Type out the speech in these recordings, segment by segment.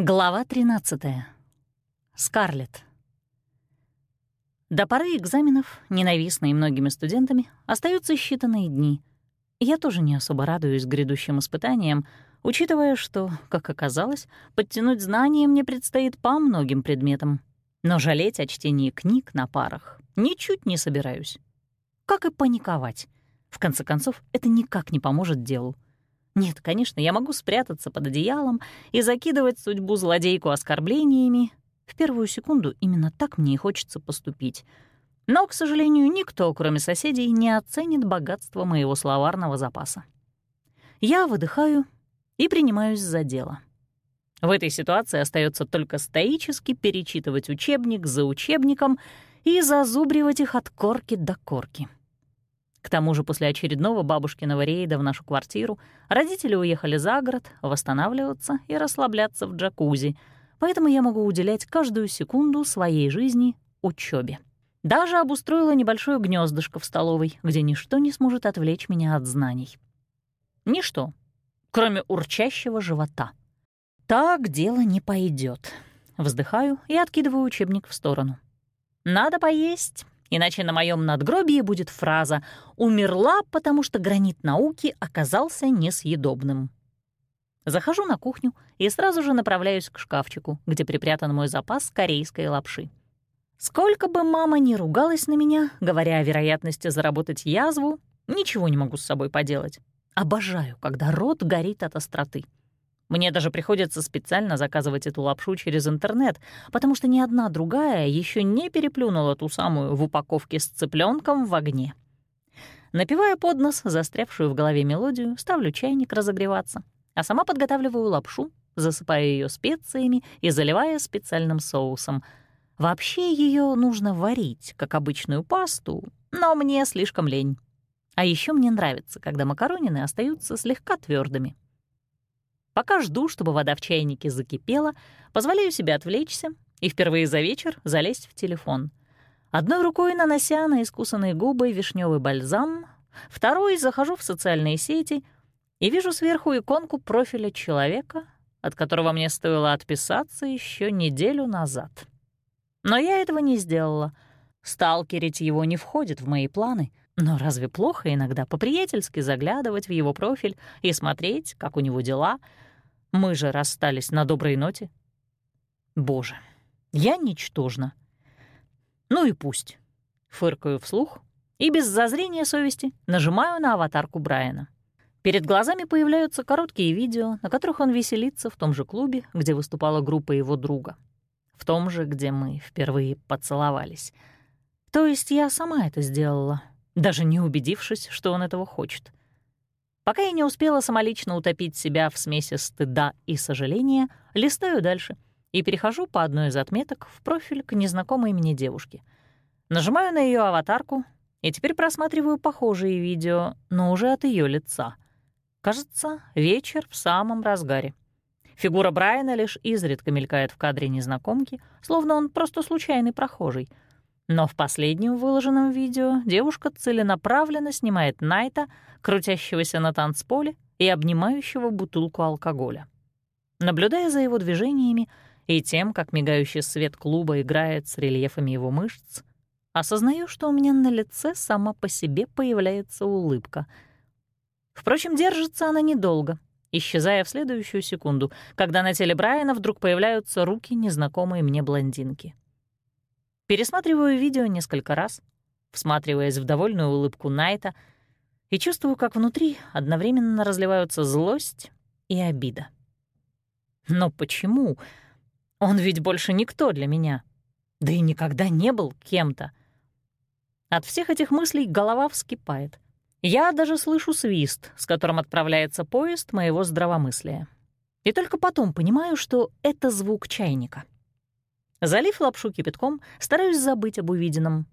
Глава 13. Скарлетт. До поры экзаменов, ненавистные многими студентами, остаются считанные дни. Я тоже не особо радуюсь грядущим испытаниям, учитывая, что, как оказалось, подтянуть знания мне предстоит по многим предметам. Но жалеть о чтении книг на парах ничуть не собираюсь. Как и паниковать. В конце концов, это никак не поможет делу. Нет, конечно, я могу спрятаться под одеялом и закидывать судьбу злодейку оскорблениями. В первую секунду именно так мне и хочется поступить. Но, к сожалению, никто, кроме соседей, не оценит богатство моего словарного запаса. Я выдыхаю и принимаюсь за дело. В этой ситуации остается только стоически перечитывать учебник за учебником и зазубривать их от корки до корки. К тому же после очередного бабушкиного рейда в нашу квартиру родители уехали за город восстанавливаться и расслабляться в джакузи, поэтому я могу уделять каждую секунду своей жизни учебе. Даже обустроила небольшое гнездышко в столовой, где ничто не сможет отвлечь меня от знаний. Ничто, кроме урчащего живота. Так дело не пойдет. Вздыхаю и откидываю учебник в сторону. Надо поесть, Иначе на моем надгробии будет фраза «умерла, потому что гранит науки оказался несъедобным». Захожу на кухню и сразу же направляюсь к шкафчику, где припрятан мой запас корейской лапши. Сколько бы мама ни ругалась на меня, говоря о вероятности заработать язву, ничего не могу с собой поделать. Обожаю, когда рот горит от остроты. Мне даже приходится специально заказывать эту лапшу через интернет, потому что ни одна другая еще не переплюнула ту самую в упаковке с цыпленком в огне. Напивая под нос застрявшую в голове мелодию, ставлю чайник разогреваться, а сама подготавливаю лапшу, засыпая ее специями и заливая специальным соусом. Вообще ее нужно варить, как обычную пасту, но мне слишком лень. А еще мне нравится, когда макаронины остаются слегка твердыми. Пока жду, чтобы вода в чайнике закипела, позволяю себе отвлечься и впервые за вечер залезть в телефон. Одной рукой нанося на искусанные губы вишневый бальзам, второй захожу в социальные сети и вижу сверху иконку профиля человека, от которого мне стоило отписаться еще неделю назад. Но я этого не сделала. Сталкерить его не входит в мои планы, но разве плохо иногда по-приятельски заглядывать в его профиль и смотреть, как у него дела — мы же расстались на доброй ноте. Боже, я ничтожна. Ну и пусть. Фыркаю вслух и без зазрения совести нажимаю на аватарку Брайана. Перед глазами появляются короткие видео, на которых он веселится в том же клубе, где выступала группа его друга. В том же, где мы впервые поцеловались. То есть я сама это сделала, даже не убедившись, что он этого хочет. Пока я не успела самолично утопить себя в смеси стыда и сожаления, листаю дальше и перехожу по одной из отметок в профиль к незнакомой мне девушке. Нажимаю на ее аватарку и теперь просматриваю похожие видео, но уже от ее лица. Кажется, вечер в самом разгаре. Фигура Брайана лишь изредка мелькает в кадре незнакомки, словно он просто случайный прохожий — но в последнем выложенном видео девушка целенаправленно снимает Найта, крутящегося на танцполе и обнимающего бутылку алкоголя. Наблюдая за его движениями и тем, как мигающий свет клуба играет с рельефами его мышц, осознаю, что у меня на лице сама по себе появляется улыбка. Впрочем, держится она недолго, исчезая в следующую секунду, когда на теле Брайана вдруг появляются руки незнакомой мне блондинки. Пересматриваю видео несколько раз, всматриваясь в довольную улыбку Найта, и чувствую, как внутри одновременно разливаются злость и обида. Но почему? Он ведь больше никто для меня. Да и никогда не был кем-то. От всех этих мыслей голова вскипает. Я даже слышу свист, с которым отправляется поезд моего здравомыслия. И только потом понимаю, что это звук чайника — Залив лапшу кипятком, стараюсь забыть об увиденном.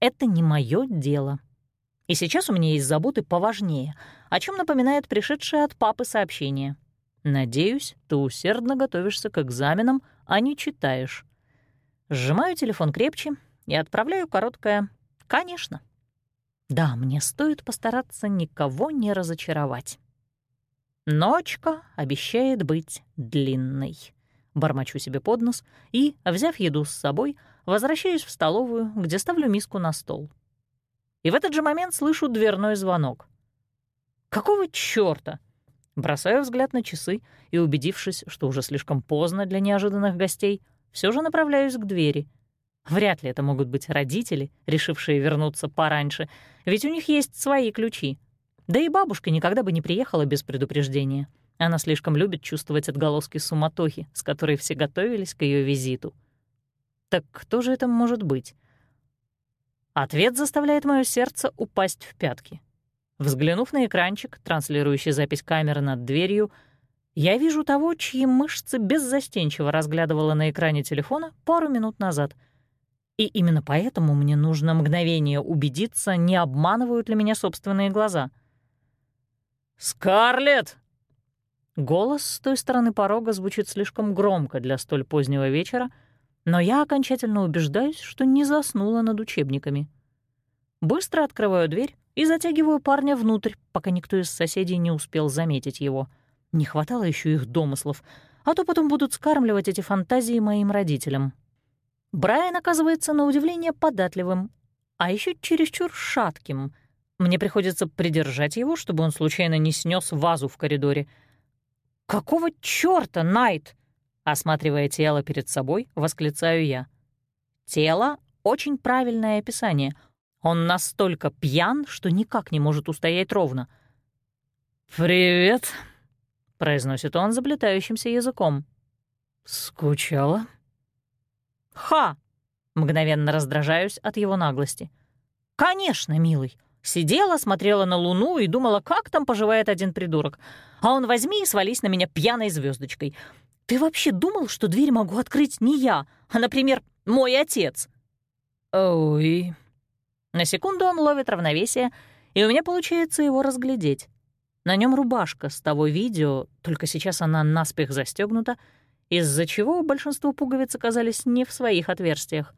Это не мое дело. И сейчас у меня есть заботы поважнее, о чем напоминает пришедшее от папы сообщение. «Надеюсь, ты усердно готовишься к экзаменам, а не читаешь». Сжимаю телефон крепче и отправляю короткое «Конечно». Да, мне стоит постараться никого не разочаровать. Ночка обещает быть длинной. Бормочу себе под нос и, взяв еду с собой, возвращаюсь в столовую, где ставлю миску на стол. И в этот же момент слышу дверной звонок. Какого чёрта? Бросаю взгляд на часы и, убедившись, что уже слишком поздно для неожиданных гостей, все же направляюсь к двери. Вряд ли это могут быть родители, решившие вернуться пораньше, ведь у них есть свои ключи. Да и бабушка никогда бы не приехала без предупреждения. Она слишком любит чувствовать отголоски суматохи, с которой все готовились к ее визиту. Так кто же это может быть? Ответ заставляет мое сердце упасть в пятки. Взглянув на экранчик, транслирующий запись камеры над дверью, я вижу того, чьи мышцы беззастенчиво разглядывала на экране телефона пару минут назад. И именно поэтому мне нужно мгновение убедиться, не обманывают ли меня собственные глаза. «Скарлетт!» Голос с той стороны порога звучит слишком громко для столь позднего вечера, но я окончательно убеждаюсь, что не заснула над учебниками. Быстро открываю дверь и затягиваю парня внутрь, пока никто из соседей не успел заметить его. Не хватало еще их домыслов, а то потом будут скармливать эти фантазии моим родителям. Брайан оказывается на удивление податливым, а еще чересчур шатким. Мне приходится придержать его, чтобы он случайно не снес вазу в коридоре — «Какого чёрта, Найт?» Осматривая тело перед собой, восклицаю я. Тело — очень правильное описание. Он настолько пьян, что никак не может устоять ровно. «Привет», — произносит он заплетающимся языком. «Скучала?» «Ха!» — мгновенно раздражаюсь от его наглости. «Конечно, милый. Сидела, смотрела на луну и думала, как там поживает один придурок. А он возьми и свались на меня пьяной звездочкой. Ты вообще думал, что дверь могу открыть не я, а, например, мой отец? Ой. На секунду он ловит равновесие, и у меня получается его разглядеть. На нем рубашка с того видео, только сейчас она наспех застегнута, из-за чего большинство пуговиц оказались не в своих отверстиях.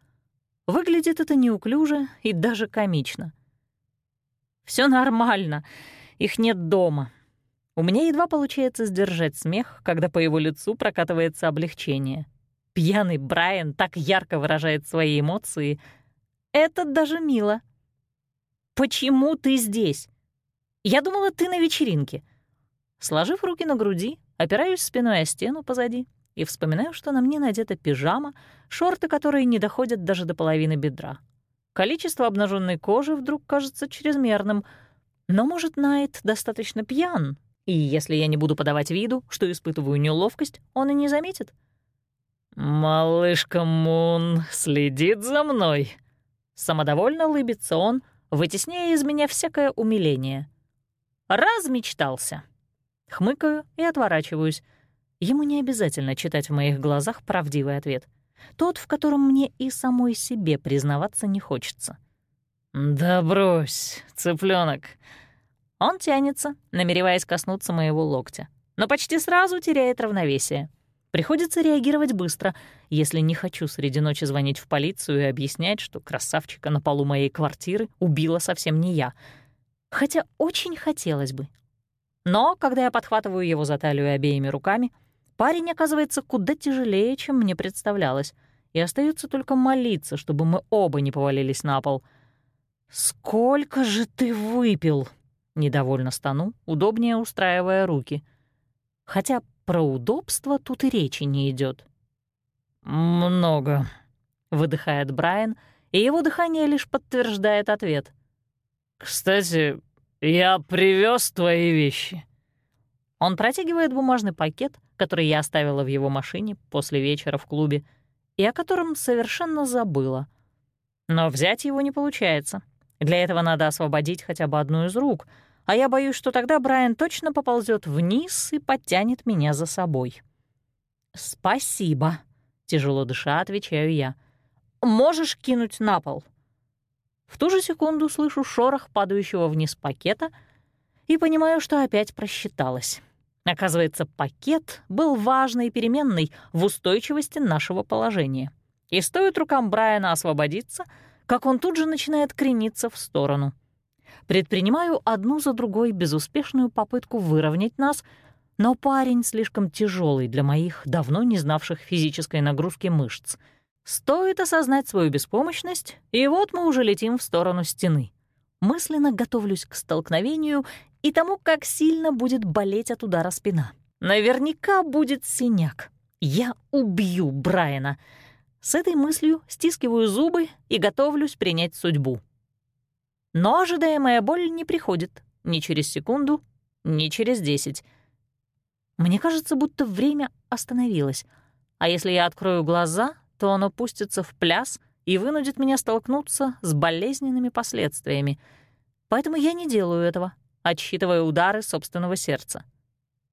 Выглядит это неуклюже и даже комично — все нормально, их нет дома. У меня едва получается сдержать смех, когда по его лицу прокатывается облегчение. Пьяный Брайан так ярко выражает свои эмоции. Это даже мило. «Почему ты здесь? Я думала, ты на вечеринке». Сложив руки на груди, опираюсь спиной о стену позади и вспоминаю, что на мне надета пижама, шорты которые не доходят даже до половины бедра. Количество обнаженной кожи вдруг кажется чрезмерным. Но, может, Найт достаточно пьян, и если я не буду подавать виду, что испытываю неловкость, он и не заметит. «Малышка Мун следит за мной», — самодовольно улыбится он, вытесняя из меня всякое умиление. «Размечтался». Хмыкаю и отворачиваюсь. Ему не обязательно читать в моих глазах правдивый ответ — тот, в котором мне и самой себе признаваться не хочется. «Да брось, цыпленок. Он тянется, намереваясь коснуться моего локтя, но почти сразу теряет равновесие. Приходится реагировать быстро, если не хочу среди ночи звонить в полицию и объяснять, что красавчика на полу моей квартиры убила совсем не я. Хотя очень хотелось бы. Но когда я подхватываю его за талию обеими руками — Парень оказывается куда тяжелее, чем мне представлялось, и остается только молиться, чтобы мы оба не повалились на пол. «Сколько же ты выпил?» — недовольно стану, удобнее устраивая руки. Хотя про удобство тут и речи не идет. «Много», — выдыхает Брайан, и его дыхание лишь подтверждает ответ. «Кстати, я привез твои вещи». Он протягивает бумажный пакет, который я оставила в его машине после вечера в клубе, и о котором совершенно забыла. Но взять его не получается. Для этого надо освободить хотя бы одну из рук, а я боюсь, что тогда Брайан точно поползет вниз и подтянет меня за собой. «Спасибо», — тяжело дыша, отвечаю я. «Можешь кинуть на пол». В ту же секунду слышу шорох падающего вниз пакета и понимаю, что опять просчиталась. Оказывается, пакет был важной переменной в устойчивости нашего положения. И стоит рукам Брайана освободиться, как он тут же начинает крениться в сторону. Предпринимаю одну за другой безуспешную попытку выровнять нас, но парень слишком тяжелый для моих, давно не знавших физической нагрузки мышц. Стоит осознать свою беспомощность, и вот мы уже летим в сторону стены. Мысленно готовлюсь к столкновению и тому, как сильно будет болеть от удара спина. Наверняка будет синяк. Я убью Брайана. С этой мыслью стискиваю зубы и готовлюсь принять судьбу. Но ожидаемая боль не приходит ни через секунду, ни через десять. Мне кажется, будто время остановилось, а если я открою глаза, то оно пустится в пляс и вынудит меня столкнуться с болезненными последствиями. Поэтому я не делаю этого, отсчитывая удары собственного сердца.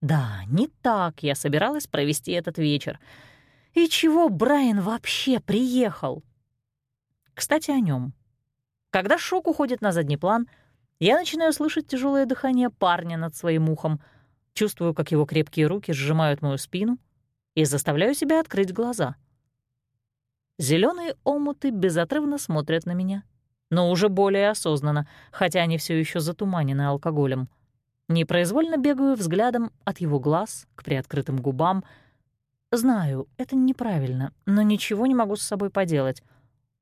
Да, не так я собиралась провести этот вечер. И чего Брайан вообще приехал? Кстати, о нем. Когда шок уходит на задний план, я начинаю слышать тяжелое дыхание парня над своим ухом, чувствую, как его крепкие руки сжимают мою спину и заставляю себя открыть глаза. Зеленые омуты безотрывно смотрят на меня, но уже более осознанно, хотя они все еще затуманены алкоголем — Непроизвольно бегаю взглядом от его глаз к приоткрытым губам. Знаю, это неправильно, но ничего не могу с собой поделать.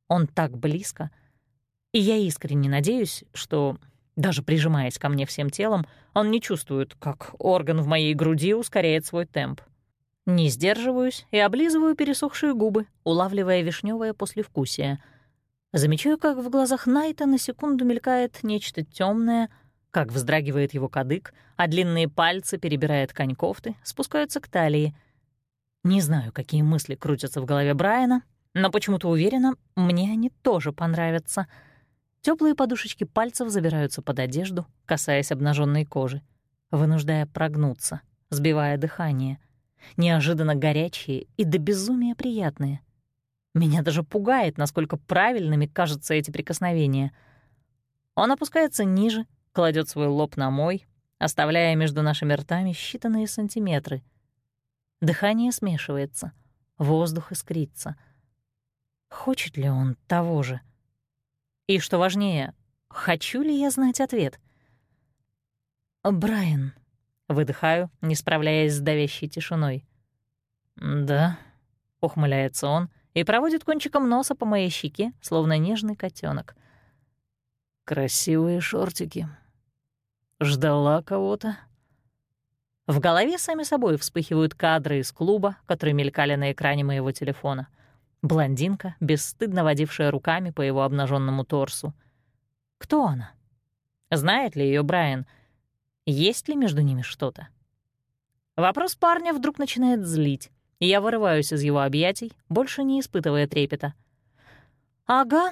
Он так близко. И я искренне надеюсь, что, даже прижимаясь ко мне всем телом, он не чувствует, как орган в моей груди ускоряет свой темп. Не сдерживаюсь и облизываю пересохшие губы, улавливая вишневое послевкусие. Замечаю, как в глазах Найта на секунду мелькает нечто темное, как вздрагивает его кадык, а длинные пальцы, перебирая ткань кофты, спускаются к талии. Не знаю, какие мысли крутятся в голове Брайана, но почему-то уверена, мне они тоже понравятся. Теплые подушечки пальцев забираются под одежду, касаясь обнаженной кожи, вынуждая прогнуться, сбивая дыхание. Неожиданно горячие и до безумия приятные. Меня даже пугает, насколько правильными кажутся эти прикосновения. Он опускается ниже, кладет свой лоб на мой, оставляя между нашими ртами считанные сантиметры. Дыхание смешивается, воздух искрится. Хочет ли он того же? И, что важнее, хочу ли я знать ответ? «Брайан», — выдыхаю, не справляясь с давящей тишиной. «Да», — ухмыляется он и проводит кончиком носа по моей щеке, словно нежный котенок. «Красивые шортики», Ждала кого-то? В голове сами собой вспыхивают кадры из клуба, которые мелькали на экране моего телефона. Блондинка, бесстыдно водившая руками по его обнаженному торсу. Кто она? Знает ли ее Брайан? Есть ли между ними что-то? Вопрос парня вдруг начинает злить, и я вырываюсь из его объятий, больше не испытывая трепета. «Ага,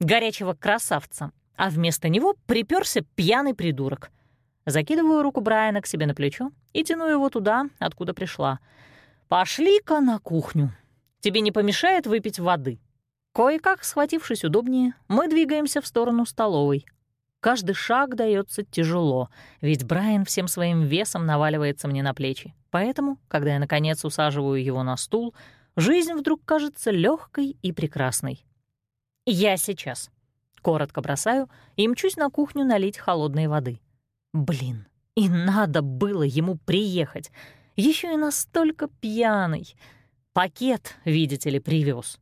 горячего красавца», а вместо него приперся пьяный придурок. Закидываю руку Брайана к себе на плечо и тяну его туда, откуда пришла. «Пошли-ка на кухню. Тебе не помешает выпить воды». Кое-как, схватившись удобнее, мы двигаемся в сторону столовой. Каждый шаг дается тяжело, ведь Брайан всем своим весом наваливается мне на плечи. Поэтому, когда я, наконец, усаживаю его на стул, жизнь вдруг кажется легкой и прекрасной. «Я сейчас», — коротко бросаю и мчусь на кухню налить холодной воды. Блин, и надо было ему приехать. Еще и настолько пьяный. Пакет, видите ли, привез.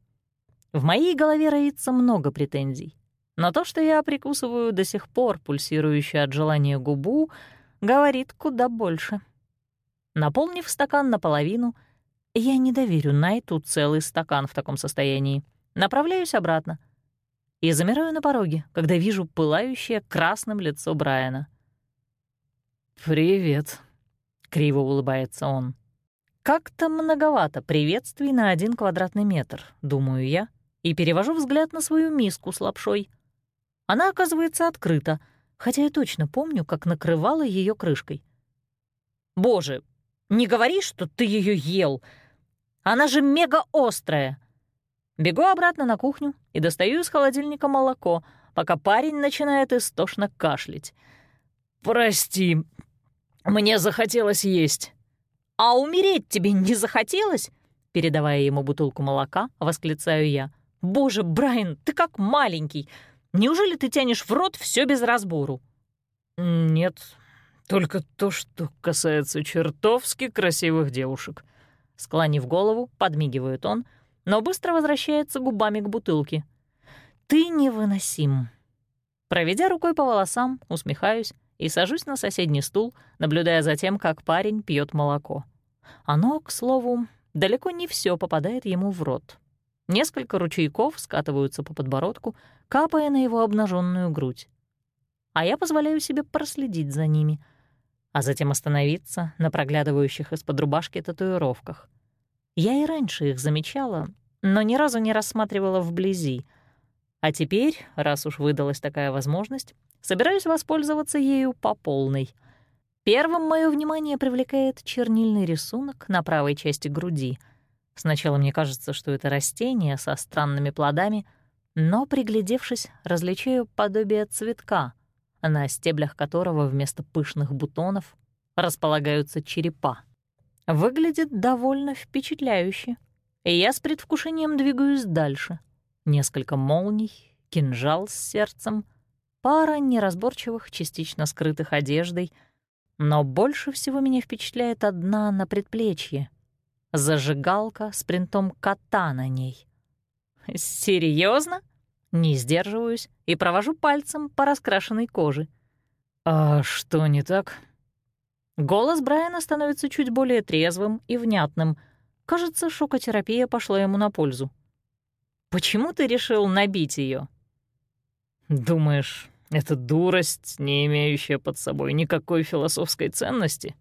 В моей голове роится много претензий. Но то, что я прикусываю до сих пор пульсирующую от желания губу, говорит куда больше. Наполнив стакан наполовину, я не доверю Найту целый стакан в таком состоянии. Направляюсь обратно. И замираю на пороге, когда вижу пылающее красным лицо Брайана — «Привет», — криво улыбается он. «Как-то многовато приветствий на один квадратный метр», — думаю я, и перевожу взгляд на свою миску с лапшой. Она оказывается открыта, хотя я точно помню, как накрывала ее крышкой. «Боже, не говори, что ты ее ел! Она же мега острая!» Бегу обратно на кухню и достаю из холодильника молоко, пока парень начинает истошно кашлять. «Прости, мне захотелось есть». «А умереть тебе не захотелось?» Передавая ему бутылку молока, восклицаю я. «Боже, Брайан, ты как маленький! Неужели ты тянешь в рот все без разбору?» «Нет, Только то, что касается чертовски красивых девушек». Склонив голову, подмигивает он, но быстро возвращается губами к бутылке. «Ты невыносим». Проведя рукой по волосам, усмехаюсь и сажусь на соседний стул, наблюдая за тем, как парень пьет молоко. Оно, к слову, далеко не все попадает ему в рот. Несколько ручейков скатываются по подбородку, капая на его обнаженную грудь. А я позволяю себе проследить за ними, а затем остановиться на проглядывающих из-под рубашки татуировках. Я и раньше их замечала, но ни разу не рассматривала вблизи. А теперь, раз уж выдалась такая возможность, собираюсь воспользоваться ею по полной. Первым мое внимание привлекает чернильный рисунок на правой части груди. Сначала мне кажется, что это растение со странными плодами, но, приглядевшись, различаю подобие цветка, на стеблях которого вместо пышных бутонов располагаются черепа. Выглядит довольно впечатляюще, и я с предвкушением двигаюсь дальше. Несколько молний, кинжал с сердцем, пара неразборчивых, частично скрытых одеждой, но больше всего меня впечатляет одна на предплечье — зажигалка с принтом кота на ней. Серьезно? Не сдерживаюсь и провожу пальцем по раскрашенной коже. «А что не так?» Голос Брайана становится чуть более трезвым и внятным. Кажется, шокотерапия пошла ему на пользу. «Почему ты решил набить ее? «Думаешь, это дурость, не имеющая под собой никакой философской ценности?»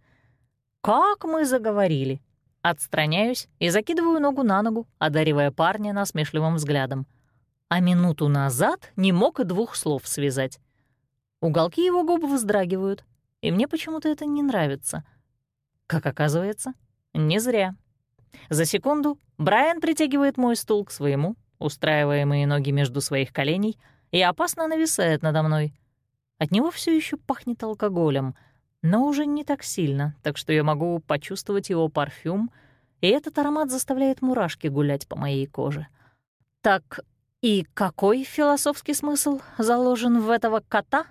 «Как мы заговорили!» Отстраняюсь и закидываю ногу на ногу, одаривая парня насмешливым взглядом. А минуту назад не мог и двух слов связать. Уголки его губ вздрагивают, и мне почему-то это не нравится. Как оказывается, не зря. За секунду Брайан притягивает мой стул к своему, устраивая мои ноги между своих коленей, и опасно нависает надо мной. От него все еще пахнет алкоголем, но уже не так сильно, так что я могу почувствовать его парфюм, и этот аромат заставляет мурашки гулять по моей коже. Так и какой философский смысл заложен в этого кота?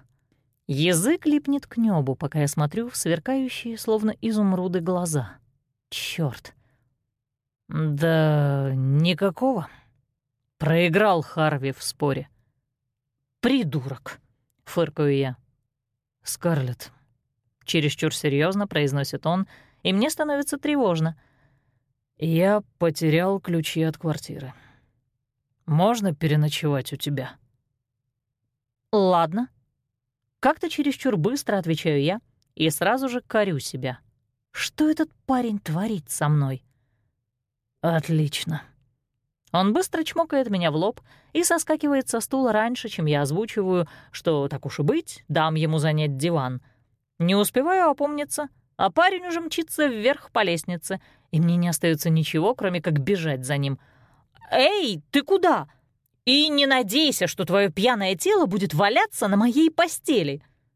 Язык липнет к небу, пока я смотрю в сверкающие, словно изумруды, глаза. Чёрт. Да никакого. Проиграл Харви в споре. «Придурок», — фыркаю я. «Скарлетт», — чересчур серьезно произносит он, и мне становится тревожно. «Я потерял ключи от квартиры. Можно переночевать у тебя?» «Ладно», как-то чересчур быстро отвечаю я и сразу же корю себя. Что этот парень творит со мной? Отлично. Он быстро чмокает меня в лоб и соскакивает со стула раньше, чем я озвучиваю, что, так уж и быть, дам ему занять диван. Не успеваю опомниться, а парень уже мчится вверх по лестнице, и мне не остается ничего, кроме как бежать за ним. «Эй, ты куда?» И не надейся, что твое пьяное тело будет валяться на моей постели.